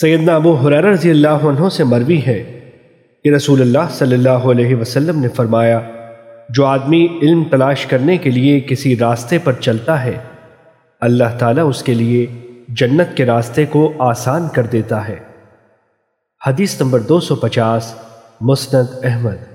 سیدنا ابو حرار رضی اللہ عنہ سے مروی ہے کہ رسول اللہ صلی اللہ علیہ وسلم نے فرمایا، جو آدمی علم تلاش کرنے کے لیے کسی راستے پر چلتا ہے، اللہ تعالیٰ اس کے لیے جنت کے راستے کو آسان کر دیتا ہے۔ حدیث نمبر دو سو پچاس، مسند احمد۔